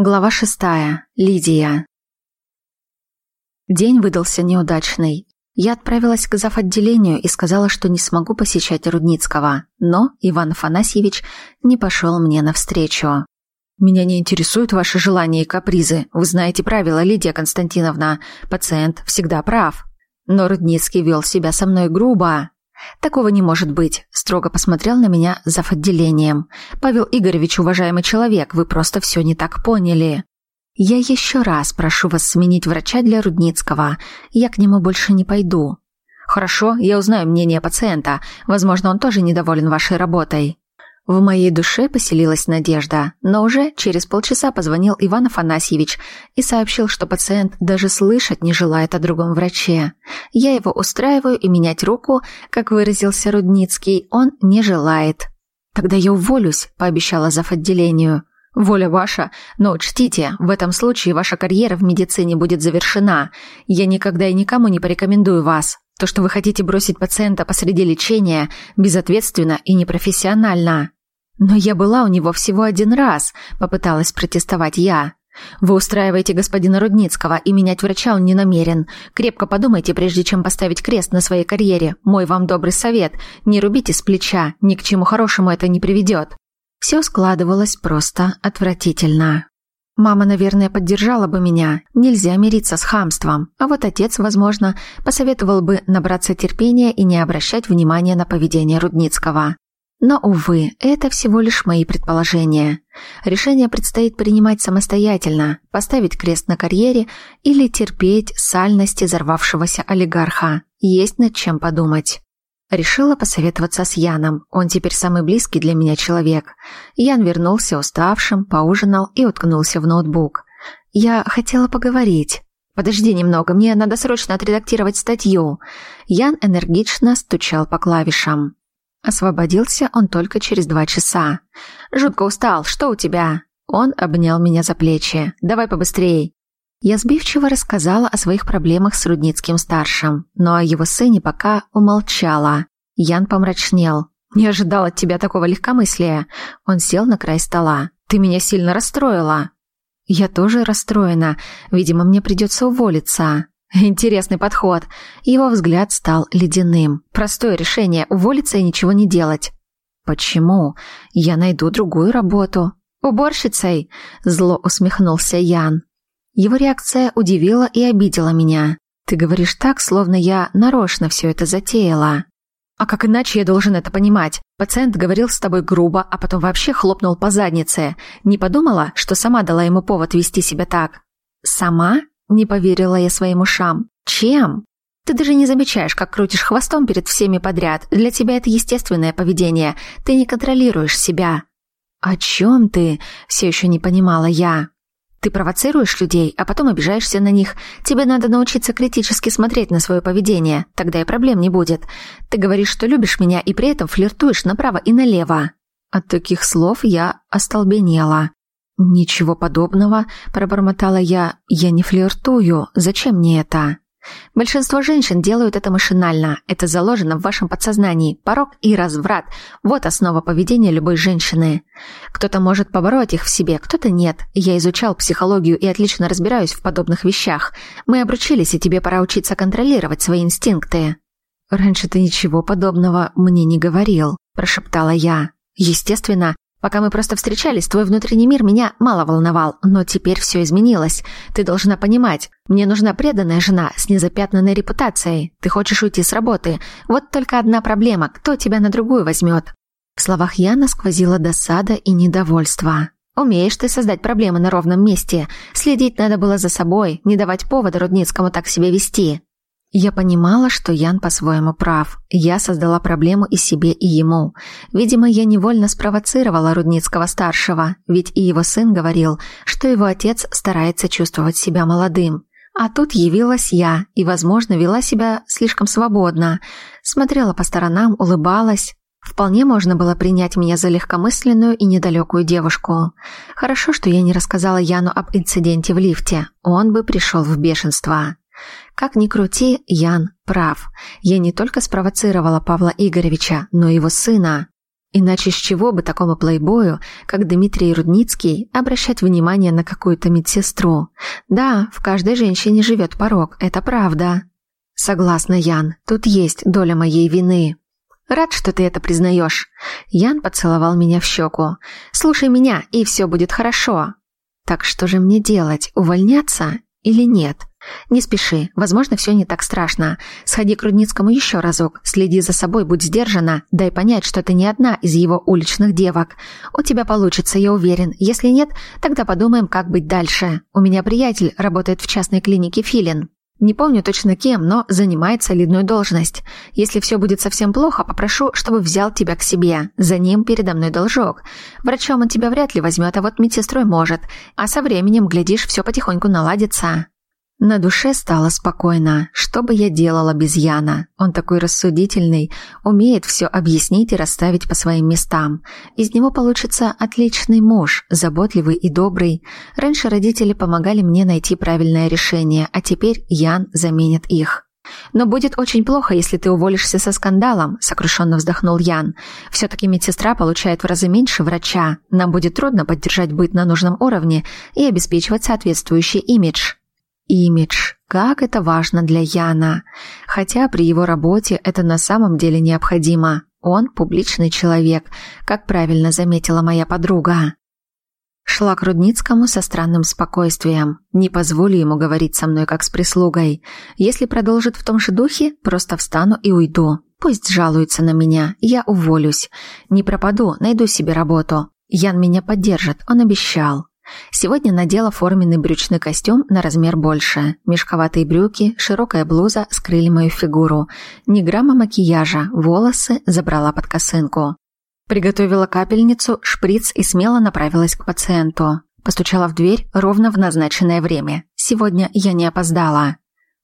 Глава шестая. Лидия. День выдался неудачный. Я отправилась к завотделению и сказала, что не смогу посещать Рудницкого, но Иван Афанасьевич не пошел мне навстречу. «Меня не интересуют ваши желания и капризы. Вы знаете правила, Лидия Константиновна. Пациент всегда прав». Но Рудницкий вел себя со мной грубо. «Такого не может быть», – строго посмотрел на меня зав. отделением. «Павел Игоревич, уважаемый человек, вы просто все не так поняли». «Я еще раз прошу вас сменить врача для Рудницкого. Я к нему больше не пойду». «Хорошо, я узнаю мнение пациента. Возможно, он тоже недоволен вашей работой». В моей душе поселилась надежда, но уже через полчаса позвонил Иван Афанасьевич и сообщил, что пациент даже слышать не желает о другом враче. Я его устраиваю и менять руку, как выразился Рудницкий, он не желает. «Тогда я уволюсь», – пообещала зав. отделению. «Воля ваша, но учтите, в этом случае ваша карьера в медицине будет завершена. Я никогда и никому не порекомендую вас. То, что вы хотите бросить пациента посреди лечения, безответственно и непрофессионально». «Но я была у него всего один раз», — попыталась протестовать я. «Вы устраиваете господина Рудницкого, и менять врача он не намерен. Крепко подумайте, прежде чем поставить крест на своей карьере. Мой вам добрый совет. Не рубите с плеча, ни к чему хорошему это не приведет». Все складывалось просто отвратительно. Мама, наверное, поддержала бы меня. Нельзя мириться с хамством. А вот отец, возможно, посоветовал бы набраться терпения и не обращать внимания на поведение Рудницкого. Но, увы, это всего лишь мои предположения. Решение предстоит принимать самостоятельно, поставить крест на карьере или терпеть сальности взорвавшегося олигарха. Есть над чем подумать. Решила посоветоваться с Яном. Он теперь самый близкий для меня человек. Ян вернулся уставшим, поужинал и уткнулся в ноутбук. Я хотела поговорить. «Подожди немного, мне надо срочно отредактировать статью». Ян энергично стучал по клавишам. Освободился он только через два часа. «Жутко устал. Что у тебя?» Он обнял меня за плечи. «Давай побыстрее». Я сбивчиво рассказала о своих проблемах с Рудницким-старшим, но о его сыне пока умолчала. Ян помрачнел. «Не ожидал от тебя такого легкомыслия». Он сел на край стола. «Ты меня сильно расстроила». «Я тоже расстроена. Видимо, мне придется уволиться». Интересный подход. Его взгляд стал ледяным. Простое решение – уволиться и ничего не делать. Почему? Я найду другую работу. Уборщицей? Зло усмехнулся Ян. Его реакция удивила и обидела меня. Ты говоришь так, словно я нарочно все это затеяла. А как иначе я должен это понимать? Пациент говорил с тобой грубо, а потом вообще хлопнул по заднице. Не подумала, что сама дала ему повод вести себя так? Сама? Не поверила я своим ушам. Чем? Ты даже не замечаешь, как крутишь хвостом перед всеми подряд. Для тебя это естественное поведение. Ты не контролируешь себя. О чем ты? Все еще не понимала я. Ты провоцируешь людей, а потом обижаешься на них. Тебе надо научиться критически смотреть на свое поведение. Тогда и проблем не будет. Ты говоришь, что любишь меня, и при этом флиртуешь направо и налево. От таких слов я остолбенела. «Ничего подобного», – пробормотала я. «Я не флиртую. Зачем мне это?» Большинство женщин делают это машинально. Это заложено в вашем подсознании. Порог и разврат – вот основа поведения любой женщины. Кто-то может побороть их в себе, кто-то нет. Я изучал психологию и отлично разбираюсь в подобных вещах. Мы обручились, и тебе пора учиться контролировать свои инстинкты. «Раньше ты ничего подобного мне не говорил», – прошептала я. Естественно, Пока мы просто встречались, твой внутренний мир меня мало волновал, но теперь все изменилось. Ты должна понимать, мне нужна преданная жена с незапятнанной репутацией. Ты хочешь уйти с работы. Вот только одна проблема, кто тебя на другую возьмет?» В словах Яна сквозила досада и недовольство. «Умеешь ты создать проблемы на ровном месте. Следить надо было за собой, не давать повода Рудницкому так себя вести. Я понимала, что Ян по-своему прав. Я создала проблему и себе, и ему. Видимо, я невольно спровоцировала Рудницкого-старшего, ведь и его сын говорил, что его отец старается чувствовать себя молодым. А тут явилась я и, возможно, вела себя слишком свободно. Смотрела по сторонам, улыбалась. Вполне можно было принять меня за легкомысленную и недалекую девушку. Хорошо, что я не рассказала Яну об инциденте в лифте. Он бы пришел в бешенство. Как ни крути, Ян прав. Я не только спровоцировала Павла Игоревича, но и его сына. Иначе с чего бы такому плейбою, как Дмитрий Рудницкий, обращать внимание на какую-то медсестру? Да, в каждой женщине живет порог, это правда. Согласна, Ян, тут есть доля моей вины. Рад, что ты это признаешь. Ян поцеловал меня в щеку. Слушай меня, и все будет хорошо. Так что же мне делать, увольняться или нет? Не спеши, возможно, все не так страшно. Сходи к Рудницкому еще разок, следи за собой, будь сдержана, дай понять, что ты не одна из его уличных девок. У тебя получится, я уверен. Если нет, тогда подумаем, как быть дальше. У меня приятель работает в частной клинике Филин. Не помню точно кем, но занимает солидную должность. Если все будет совсем плохо, попрошу, чтобы взял тебя к себе. За ним передо мной должок. Врачом он тебя вряд ли возьмет, а вот медсестрой может. А со временем, глядишь, все потихоньку наладится. На душе стало спокойно. Что бы я делала без Яна? Он такой рассудительный, умеет все объяснить и расставить по своим местам. Из него получится отличный муж, заботливый и добрый. Раньше родители помогали мне найти правильное решение, а теперь Ян заменит их. «Но будет очень плохо, если ты уволишься со скандалом», — сокрушенно вздохнул Ян. «Все-таки медсестра получает в разы меньше врача. Нам будет трудно поддержать быт на нужном уровне и обеспечивать соответствующий имидж». Имидж. Как это важно для Яна. Хотя при его работе это на самом деле необходимо. Он публичный человек, как правильно заметила моя подруга. Шла к Рудницкому со странным спокойствием. Не позволю ему говорить со мной как с прислугой. Если продолжит в том же духе, просто встану и уйду. Пусть жалуется на меня, я уволюсь. Не пропаду, найду себе работу. Ян меня поддержит, он обещал. Сегодня надела форменный брючный костюм на размер больше. Мешковатые брюки, широкая блуза скрыли мою фигуру. Ни грамма макияжа, волосы забрала под косынку. Приготовила капельницу, шприц и смело направилась к пациенту. Постучала в дверь ровно в назначенное время. Сегодня я не опоздала.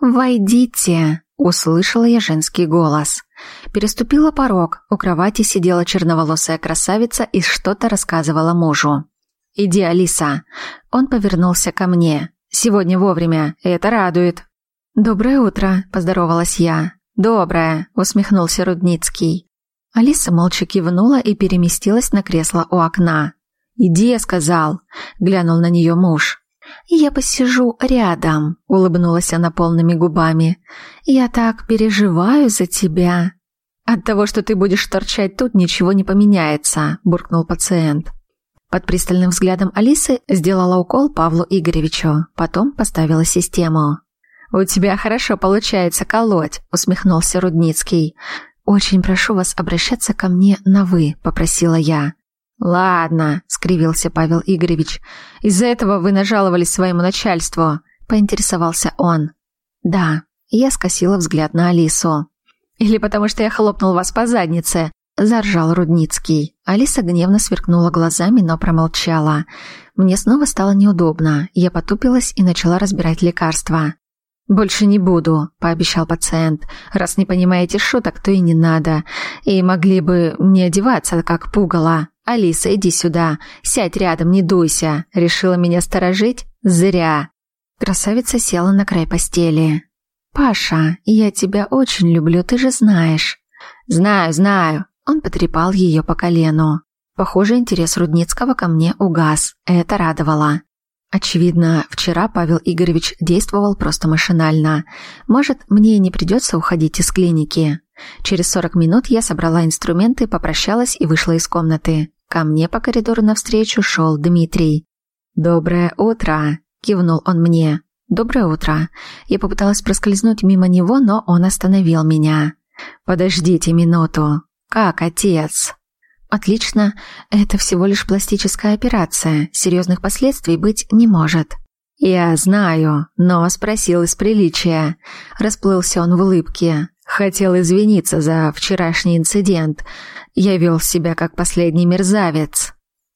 «Войдите!» – услышала я женский голос. Переступила порог. У кровати сидела черноволосая красавица и что-то рассказывала мужу. «Иди, Алиса». Он повернулся ко мне. «Сегодня вовремя. Это радует». «Доброе утро», – поздоровалась я. «Доброе», – усмехнулся Рудницкий. Алиса молча кивнула и переместилась на кресло у окна. «Иди», – сказал, – глянул на нее муж. «Я посижу рядом», – улыбнулась она полными губами. «Я так переживаю за тебя». «От того, что ты будешь торчать тут, ничего не поменяется», – буркнул пациент. Под пристальным взглядом Алисы сделала укол Павлу Игоревичу, потом поставила систему. «У тебя хорошо получается колоть», — усмехнулся Рудницкий. «Очень прошу вас обращаться ко мне на «вы», — попросила я. «Ладно», — скривился Павел Игоревич. «Из-за этого вы нажаловались своему начальству», — поинтересовался он. «Да», — я скосила взгляд на Алису. «Или потому что я хлопнул вас по заднице», Заржал Рудницкий. Алиса гневно сверкнула глазами, но промолчала. Мне снова стало неудобно. Я потупилась и начала разбирать лекарства. «Больше не буду», – пообещал пациент. «Раз не понимаете шуток, то и не надо. И могли бы не одеваться, как пугало. Алиса, иди сюда. Сядь рядом, не дуйся. Решила меня сторожить? Зря». Красавица села на край постели. «Паша, я тебя очень люблю, ты же знаешь». «Знаю, знаю. Он потрепал ее по колену. Похоже, интерес Рудницкого ко мне угас. Это радовало. Очевидно, вчера Павел Игоревич действовал просто машинально. Может, мне не придется уходить из клиники. Через 40 минут я собрала инструменты, попрощалась и вышла из комнаты. Ко мне по коридору навстречу шел Дмитрий. «Доброе утро!» – кивнул он мне. «Доброе утро!» Я попыталась проскользнуть мимо него, но он остановил меня. «Подождите минуту!» «Как, отец?» «Отлично. Это всего лишь пластическая операция. Серьезных последствий быть не может». «Я знаю, но спросил из приличия». Расплылся он в улыбке. Хотел извиниться за вчерашний инцидент. Я вел себя как последний мерзавец.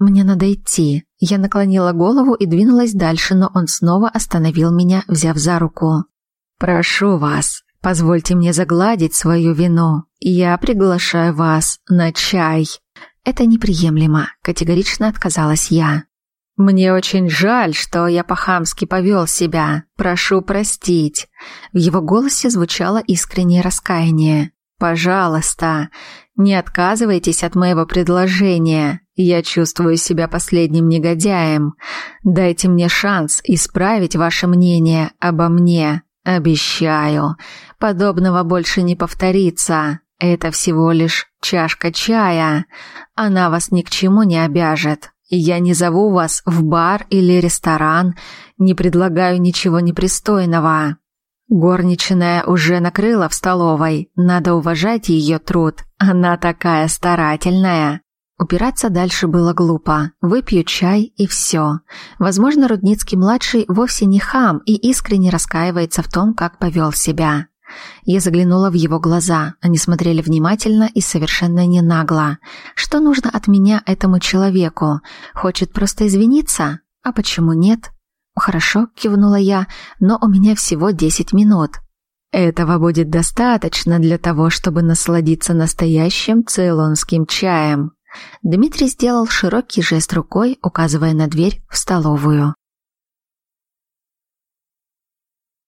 «Мне надо идти». Я наклонила голову и двинулась дальше, но он снова остановил меня, взяв за руку. «Прошу вас, Позвольте мне загладить свою вину. Я приглашаю вас на чай. Это неприемлемо, категорично отказалась я. Мне очень жаль, что я по-хамски повел себя. Прошу простить. В его голосе звучало искреннее раскаяние. Пожалуйста, не отказывайтесь от моего предложения. Я чувствую себя последним негодяем. Дайте мне шанс исправить ваше мнение обо мне. Обещаю, подобного больше не повторится. Это всего лишь чашка чая. Она вас ни к чему не обяжет. Я не зову вас в бар или ресторан, не предлагаю ничего непристойного. Горничная уже накрыла в столовой, надо уважать ее труд. Она такая старательная. Упираться дальше было глупо. Выпью чай и все. Возможно, Рудницкий-младший вовсе не хам и искренне раскаивается в том, как повел себя. Я заглянула в его глаза. Они смотрели внимательно и совершенно не нагло. Что нужно от меня этому человеку? Хочет просто извиниться? А почему нет? Хорошо, кивнула я, но у меня всего десять минут. Этого будет достаточно для того, чтобы насладиться настоящим цейлонским чаем. Дмитрий сделал широкий жест рукой, указывая на дверь в столовую.